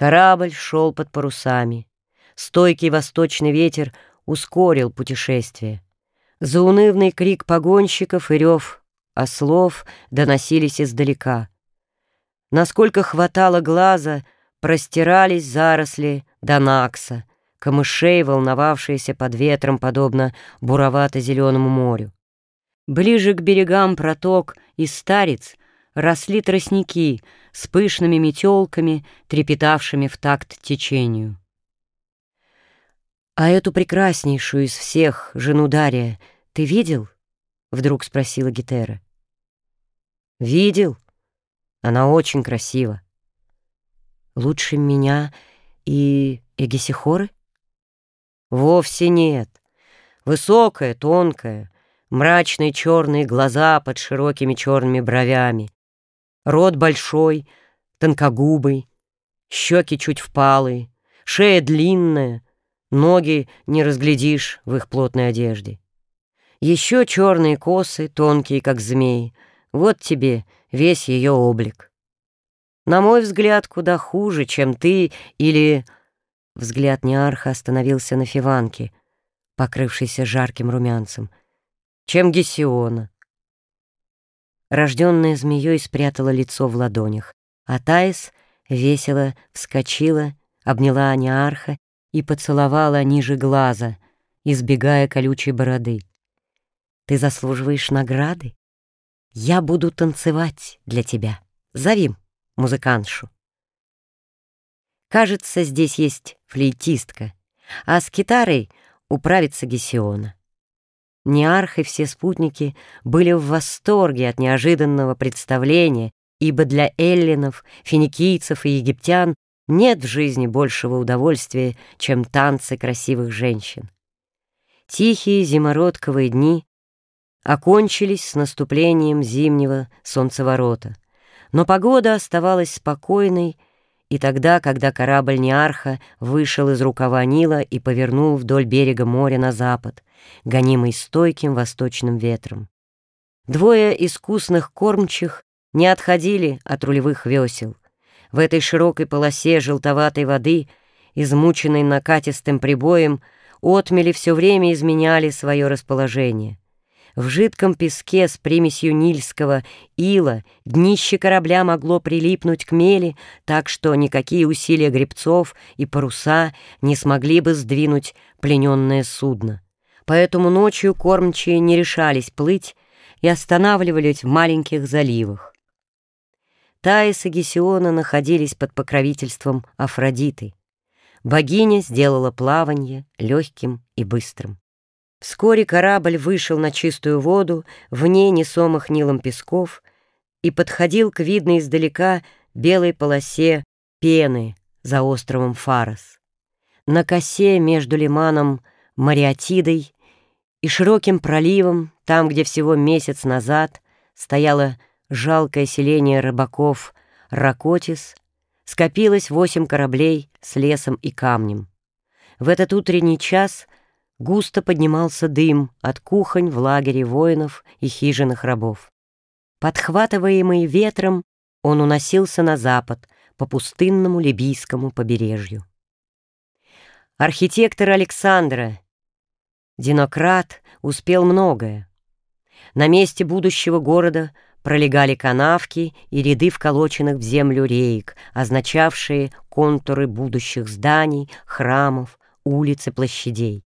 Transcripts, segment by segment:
Корабль шел под парусами. Стойкий восточный ветер ускорил путешествие. Заунывный крик погонщиков и рев ослов доносились издалека. Насколько хватало глаза, простирались заросли Донакса, камышей, волновавшиеся под ветром, подобно буровато-зеленому морю. Ближе к берегам проток и старец росли тростники с пышными метелками, трепетавшими в такт течению. «А эту прекраснейшую из всех, жену Дария, ты видел?» — вдруг спросила Гетера. «Видел. Она очень красива. Лучше меня и Эгисихоры?» «Вовсе нет. Высокая, тонкая, мрачные черные глаза под широкими черными бровями, рот большой, тонкогубый, щеки чуть впалые, шея длинная, ноги не разглядишь в их плотной одежде. Еще черные косы, тонкие, как змеи. Вот тебе весь ее облик. На мой взгляд, куда хуже, чем ты или... Взгляд Неарха остановился на Фиванке, покрывшейся жарким румянцем, чем Гесиона. Рожденная змеей спрятала лицо в ладонях, а Таис весело вскочила, обняла Неарха и поцеловала ниже глаза, избегая колючей бороды. «Ты заслуживаешь награды? Я буду танцевать для тебя. Зови музыкантшу». Кажется, здесь есть флейтистка, а с гитарой управится Гесиона. Неарх и все спутники были в восторге от неожиданного представления, ибо для эллинов, финикийцев и египтян нет в жизни большего удовольствия, чем танцы красивых женщин. Тихие зимородковые дни окончились с наступлением зимнего солнцеворота, но погода оставалась спокойной, и тогда, когда корабль Неарха вышел из рукава Нила и повернул вдоль берега моря на запад, гонимый стойким восточным ветром. Двое искусных кормчих не отходили от рулевых весел, в этой широкой полосе желтоватой воды, измученной накатистым прибоем, отмели все время изменяли свое расположение. В жидком песке с примесью нильского ила днище корабля могло прилипнуть к мели, так что никакие усилия гребцов и паруса не смогли бы сдвинуть плененное судно. Поэтому ночью кормчие не решались плыть и останавливались в маленьких заливах. Таис и Гесиона находились под покровительством Афродиты. Богиня сделала плавание легким и быстрым. Вскоре корабль вышел на чистую воду, вне несомых Нилом песков, и подходил к видной издалека белой полосе пены за островом Фарос. На косе между лиманом Мариатидой и широким проливом, там, где всего месяц назад стояла жалкое селение рыбаков Ракотис, скопилось восемь кораблей с лесом и камнем. В этот утренний час густо поднимался дым от кухонь в лагере воинов и хижинах рабов. Подхватываемый ветром, он уносился на запад по пустынному либийскому побережью. Архитектор Александра, Динократ, успел многое. На месте будущего города – пролегали канавки и ряды вколоченных в землю реек, означавшие контуры будущих зданий, храмов, улиц и площадей.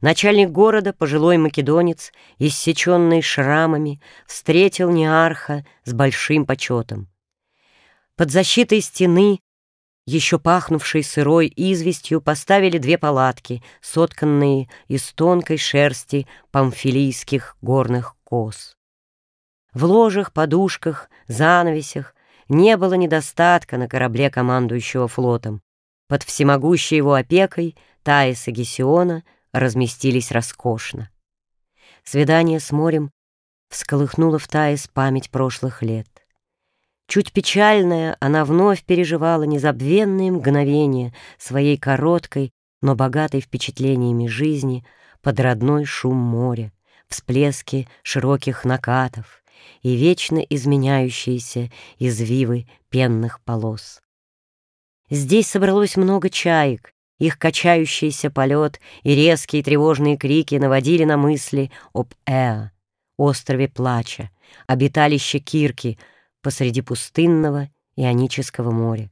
Начальник города, пожилой македонец, иссеченный шрамами, встретил Неарха с большим почетом. Под защитой стены, еще пахнувшей сырой известью, поставили две палатки, сотканные из тонкой шерсти памфилийских горных коз. В ложах, подушках, занавесях не было недостатка на корабле командующего флотом. Под всемогущей его опекой Таис и Гесиона разместились роскошно. Свидание с морем всколыхнуло в Таис память прошлых лет. Чуть печальная, она вновь переживала незабвенные мгновения своей короткой, но богатой впечатлениями жизни под родной шум моря, всплески широких накатов, и вечно изменяющиеся извивы пенных полос. Здесь собралось много чаек, их качающийся полет и резкие тревожные крики наводили на мысли об Эа, острове Плача, обиталище Кирки посреди пустынного Ионического моря.